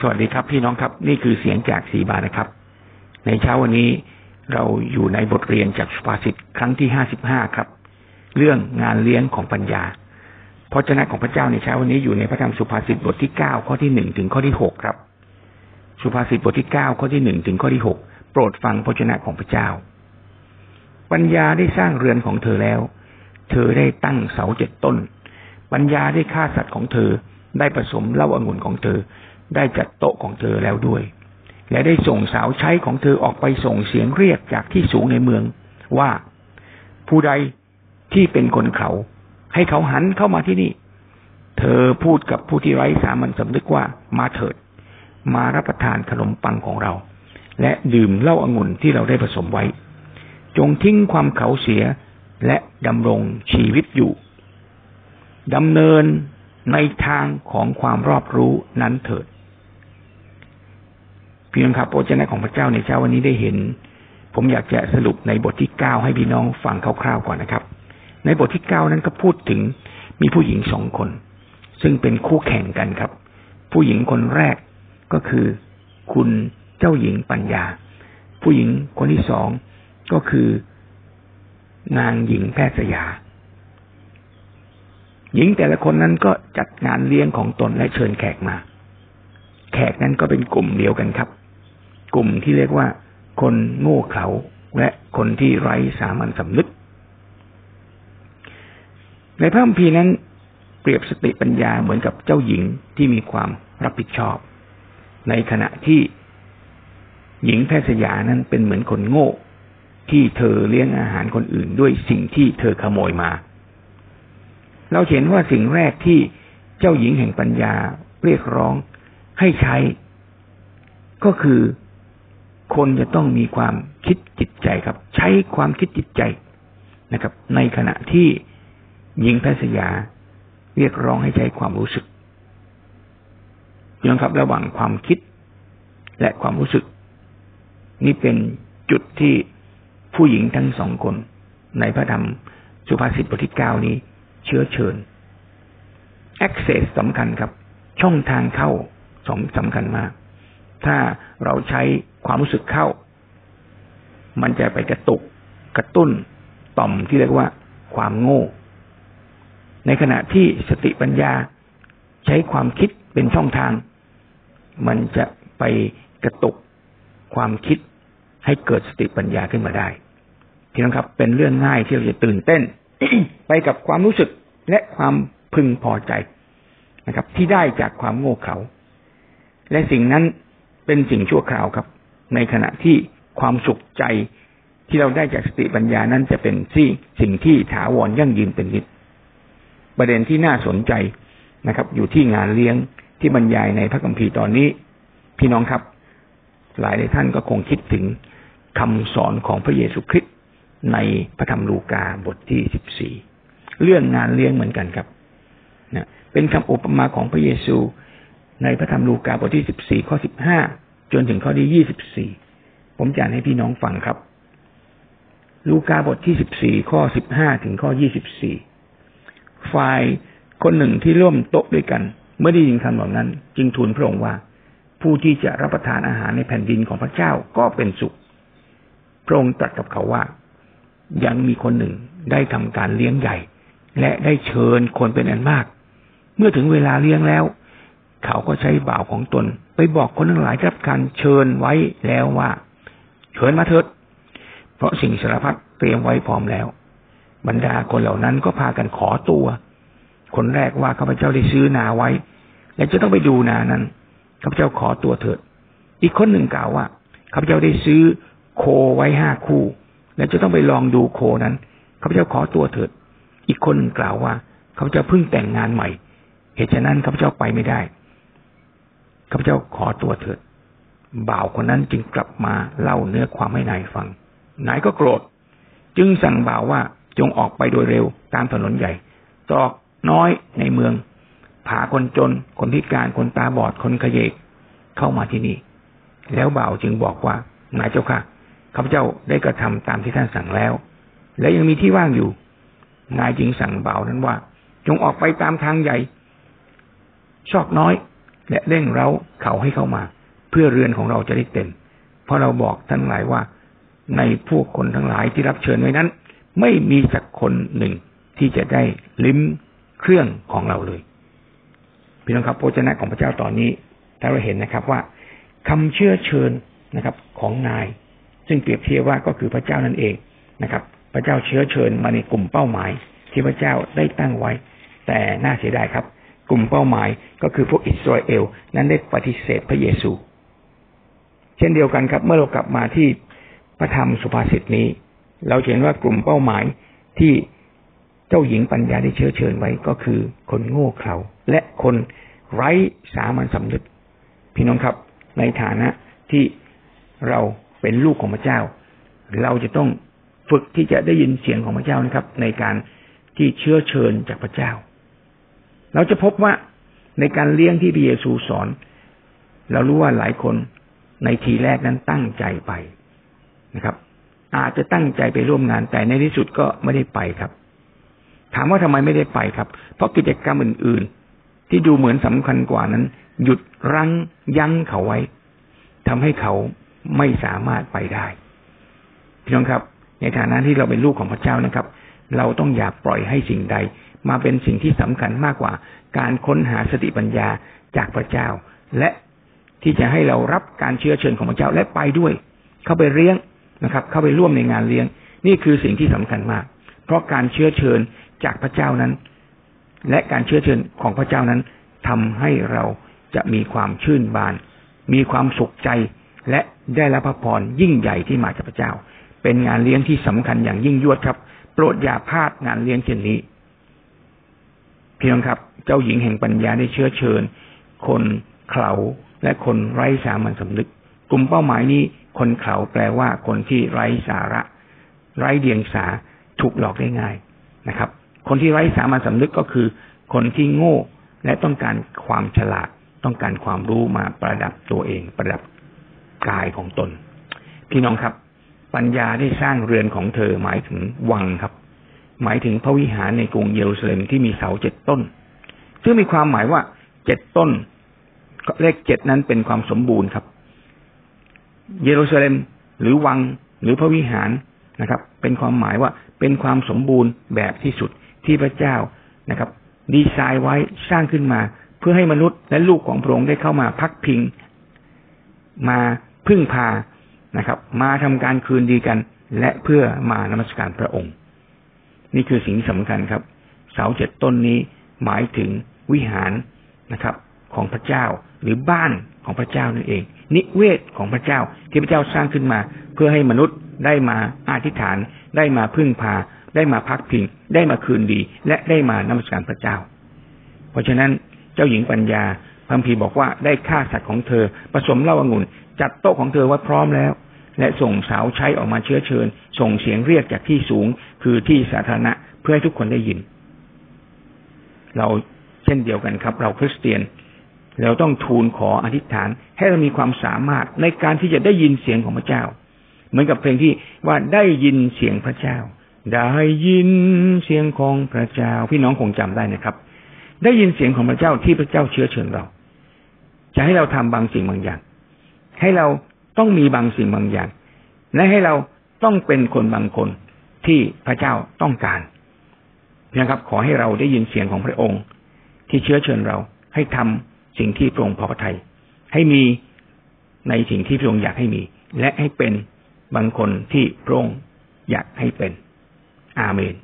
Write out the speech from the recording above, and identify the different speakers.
Speaker 1: สวัสดีครับพี่น้องครับ นี่คือเสียงจากสีบานะครับ ในเช้าวันนี้เราอยู่ในบทเรียนจากสุภาษิตครั้งที่ห้าสิบห้าครับ เรื่องงานเลี้ยงของปัญญาพระเจ้าของพระเจ้าในเช้าวันนี้อยู่ในพระธรรมสุภาษิตบทที่เก้าข้อที่หนึ่งถึงข้อที่หกครับ สุภาษิตบทที่เก้าข้อที่หนึ่งถึงข้อที่หกโปรดฟังพระเจ้าของพระเจ้า ปัญญาได้สร้างเรือนของเธอแล้ว เธอได้ตั้งเสาเจ็ดต้น ปัญญาได้ฆ่าสัตว์ของเธอได้ผสมเหล้าองุ่นของเธอ ได้จัดโต๊ะของเธอแล้วด้วย และได้ส่งสาวใช้ของเธอออกไปส่งเสียงเรียกจากที่สูงในเมือง ว่าผู้ใดที่เป็นคนเขา ให้เขาหันเข้ามาที่นี่ เธอพูดกับผู้ที่ไร้สามัญสำนึกว่ามาเถิด มารับประทานขนมปังของเรา และดื่มเหล้าองุ่นที่เราได้ผสมไว้ จงทิ้งความเขาเสียและดำรงชีวิตอยู่ดำเนินในทางของความรอบรู้นั้นเถิด พี่น้องครับโปรเจนะของพระเจ้าในเช้าวันนี้ได้เห็น ผมอยากจะสรุปในบทที่เก้าให้พี่น้องฟังคร่าวๆก่อนนะครับ ในบทที่เก้านั้นก็พูดถึงมีผู้หญิงสองคน ซึ่งเป็นคู่แข่งกันครับ ผู้หญิงคนแรกก็คือคุณเจ้าหญิงปัญญา ผู้หญิงคนที่สองก็คือนางหญิงแพทย์สยา หญิงแต่ละคนนั้นก็จัดงานเลี้ยงของตนและเชิญแขกมา แขกนั้นก็เป็นกลุ่มเดียวกันครับ ลุ่มที่เรียกว่า คนโง่เขลาและคนที่ไร้สามัญสำนึก ในพระคัมภีร์นั้นเปรียบสติปัญญาเหมือนกับเจ้าหญิงที่มีความรับผิดชอบ ในขณะที่หญิงแพทย์สยานั้นเป็นเหมือนคนโง่ ที่เธอเลี้ยงอาหารคนอื่นด้วยสิ่งที่เธอขโมยมา เราเห็นว่าสิ่งแรกที่เจ้าหญิงแห่งปัญญาเรียกร้องให้ใช้ ก็คือ คนจะต้องมีความคิดจิตใจครับ ใช้ความคิดจิตใจนะครับ ในขณะที่หญิงแพทย์ยาเรียกร้องให้ใช้ความรู้สึกยังครับระหว่างความคิดและความรู้สึก นี่เป็นจุดที่ผู้หญิงทั้งสองคน ในพระธรรมสุภาษิตบทที่เก้านี้ เชื้อเชิญ access สำคัญครับ ช่องทางเข้าสำคัญมาก ถ้าเราใช้ ความรู้สึกเข้า มันจะไปกระตุกกระตุ้นต่อมที่เรียกว่าความโง่ ในขณะที่สติปัญญาใช้ความคิดเป็นช่องทาง มันจะไปกระตุกความคิดให้เกิดสติปัญญาขึ้นมาได้ที่น้องครับ เป็นเรื่องง่ายที่เราจะตื่นเต้น ไปกับความรู้สึกและความพึงพอใจนะครับ ที่ได้จากความโง่เขาและสิ่งนั้นเป็นสิ่งชั่วคราวครับ ในขณะที่ความสุขใจที่เราได้จากสติปัญญานั้นจะเป็นที่สิ่งที่ถาวรยั่งยืนเป็นนิดประเด็นที่น่าสนใจนะครับ อยู่ที่งานเลี้ยงที่บรรยายในพระคัมภีร์ตอนนี้ พี่น้องครับ หลายในท่านก็คงคิดถึงคำสอนของพระเยซูคริสต์ในพระธรรมลูกาบทที่สิบสี่เรื่องงานเลี้ยงเหมือนกันครับนะเป็นคำอุปมาของพระเยซูในพระธรรมลูกาบทที่สิบสี่ข้อสิบห้า จนถึงข้อที่ยี่สิบสี่ผมจะให้พี่น้องฟังครับ ลูกาบทที่สิบสี่ข้อสิบห้าถึงข้อยี่สิบสี่ฝ่ายคนหนึ่งที่ร่วมโต๊ะด้วยกันเมื่อได้ยินคำเหล่านั้น จึงทูลพระองค์ว่า ผู้ที่จะรับประทานอาหารในแผ่นดินของพระเจ้าก็เป็นสุข พระองค์ตรัสกับเขาว่า ยังมีคนหนึ่งได้ทำการเลี้ยงใหญ่ และได้เชิญคนเป็นอันมาก เมื่อถึงเวลาเลี้ยงแล้ว เขาก็ใช้บ่าวของตน ไปบอกคนทั้งหลายรับการเชิญไว้แล้วว่า เชิญมาเถิด เพราะสิ่งสารพัดเตรียมไว้พร้อมแล้ว บรรดาคนเหล่านั้นก็พากันขอตัว คนแรกว่าข้าพเจ้าได้ซื้อนาไว้ และจะต้องไปดูนานั้นข้าพเจ้าขอตัวเถิด อีกคนหนึ่งกล่าวว่าข้าพเจ้าได้ซื้อโคไว้ห้าคู่ และจะต้องไปลองดูโคนั้นข้าพเจ้าขอตัวเถิด อีกคนหนึ่งกล่าวว่าข้าพเจ้าเพิ่งแต่งงานใหม่เหตุฉะนั้นข้าพเจ้าไปไม่ได้ ข้าพเจ้าขอตัวเถิด บ่าวคนนั้นจึงกลับมาเล่าเนื้อความให้นายฟัง นายก็โกรธ จึงสั่งบ่าวว่าจงออกไปโดยเร็วตามถนนใหญ่ตอกน้อยในเมืองพาคนจน คนพิการ คนตาบอด คนขยเยก เข้ามาที่นี่ แล้วบ่าวจึงบอกว่า นายเจ้าค่ะ ข้าพเจ้าได้กระทำตามที่ท่านสั่งแล้ว และยังมีที่ว่างอยู่ นายจึงสั่งบ่าวนั้นว่า จงออกไปตามทางใหญ่ ชอกน้อย และเร่งเร้าเขาให้เข้ามา เพื่อเรือนของเราจะได้เต็ม เพราะเราบอกท่านหลายว่า ในพวกคนทั้งหลายที่รับเชิญไว้นั้น ไม่มีสักคนหนึ่งที่จะได้ลิ้มเครื่องของเราเลยพี่น้องครับพระเจ้าของพระเจ้าตอนนี้ถ้าเราเห็นนะครับว่าคำเชื่อเชิญนะครับ ของนาย ซึ่งเปรียบเทียบว่าก็คือพระเจ้านั่นเองนะครับ พระเจ้าเชื้อเชิญมาในกลุ่มเป้าหมาย ที่พระเจ้าได้ตั้งไว้ แต่น่าเสียดายครับ กลุ่มเป้าหมายก็คือพวกอิสราเอล นั้นได้ปฏิเสธพระเยซู เช่นเดียวกันครับ เมื่อเรากลับมาที่พระธรรมสุภาษิตนี้ เราเห็นว่ากลุ่มเป้าหมายที่เจ้าหญิงปัญญาได้เชื้อเชิญไว้ก็คือคนโง่เขลาและคนไร้สามัญสำนึก พี่น้องครับ ในฐานะที่เราเป็นลูกของพระเจ้า เราจะต้องฝึกที่จะได้ยินเสียงของพระเจ้านะครับ ในการที่เชื้อเชิญจากพระเจ้า เราจะพบว่าในการเลี้ยงที่พระเยซูสอน เรารู้ว่าหลายคนในทีแรกนั้นตั้งใจไปนะครับ อาจจะตั้งใจไปร่วมงานแต่ในที่สุดก็ไม่ได้ไปครับ ถามว่าทำไมไม่ได้ไปครับ เพราะกิจกรรมอื่น ๆ ที่ดูเหมือนสำคัญกว่านั้น หยุดรั้งยั้งเขาไว้ทำให้เขาไม่สามารถไปได้พี่น้องครับ ในฐานะที่เราเป็นลูกของพระเจ้านะครับ เราต้องอย่าปล่อยให้สิ่งใด มาเป็นสิ่งที่สำคัญมากกว่า การค้นหาสติปัญญาจากพระเจ้า และที่จะให้เรารับการเชื้อเชิญของพระเจ้าและไปด้วย เข้าไปเลี้ยงนะครับ เข้าไปร่วมในงานเลี้ยง นี่คือสิ่งที่สำคัญมาก เพราะการเชื้อเชิญจากพระเจ้านั้น และการเชื้อเชิญของพระเจ้านั้นทำให้เราจะมีความชื่นบาน มีความสุขใจและได้รับพระพรยิ่งใหญ่ที่มาจากพระเจ้า เป็นงานเลี้ยงที่สำคัญอย่างยิ่งยวดครับ โปรดอย่าพลาดงานเลี้ยงเช่นนี้ พียงครับ เจ้าหญิงแห่งปัญญาได้เชื้อเชิญ คนเขาและคนไร้สามัญสำนึก กลุ่มเป้าหมายนี้คนเขาแปลว่าคนที่ไร้สาระ ไร้เดียงสาถูกหลอกได้ง่ายนะครับ คนที่ไร้สามัญสำนึกก็คือ คนที่โง่และต้องการความฉลาด ต้องการความรู้มาประดับตัวเอง ประดับกายของตน พี่น้องครับ ปัญญาได้สร้างเรือนของเธอหมายถึงวังครับ หมายถึงพระวิหารในกรุงเยรูซาเล็มที่มีเสาเจ็ดต้น ซึ่งมีความหมายว่าเจ็ดต้นเลขเจ็ดนั้นเป็นความสมบูรณ์ครับ เยรูซาเล็มหรือวังหรือพระวิหารนะครับ เป็นความหมายว่าเป็นความสมบูรณ์แบบที่สุดที่พระเจ้านะครับ ดีไซน์ไว้สร้างขึ้นมา เพื่อให้มนุษย์และลูกของพระองค์ได้เข้ามาพักพิง มาพึ่งพานะครับ มาทำการคืนดีกัน และเพื่อมานมัสการพระองค์ นี่คือสิ่งสำคัญครับ เสาเจ็ดต้นนี้หมายถึงวิหารนะครับ ของพระเจ้าหรือบ้านของพระเจ้านั่นเอง นิเวศของพระเจ้าที่พระเจ้าสร้างขึ้นมา เพื่อให้มนุษย์ได้มาอธิษฐาน ได้มาพึ่งพา ได้มาพักพิง ได้มาคืนดี และได้มานมัสการพระเจ้า เพราะฉะนั้นเจ้าหญิงปัญญาพระพีบอกว่าได้ฆ่าสัตว์ของเธอผสมเหล้าองุ่นจัดโต๊ะของเธอไว้พร้อมแล้ว และส่งสาวใช้ออกมาเชื้อเชิญ ส่งเสียงเรียกจากที่สูง คือที่สาธารณะเพื่อให้ทุกคนได้ยิน เราเช่นเดียวกันครับ เราคริสเตียนเราต้องทูลขออธิษฐาน ให้เรามีความสามารถในการที่จะได้ยินเสียงของพระเจ้า เหมือนกับเพลงที่ว่าได้ยินเสียงพระเจ้า ได้ยินเสียงของพระเจ้า พี่น้องคงจำได้นะครับ ได้ยินเสียงของพระเจ้าที่พระเจ้าเชื้อเชิญเรา จะให้เราทำบางสิ่งบางอย่าง ให้เราต้องมีบางสิ่งบางอย่าง และให้เราต้องเป็นคนบางคนที่พระเจ้าต้องการนะครับ ขอให้เราได้ยินเสียงของพระองค์ ที่เชื้อเชิญเราให้ทำสิ่งที่พระองค์พอพระทัยให้มีในสิ่งที่พระองค์อยากให้มี และให้เป็นบางคนที่พระองค์อยากให้เป็น อาเมน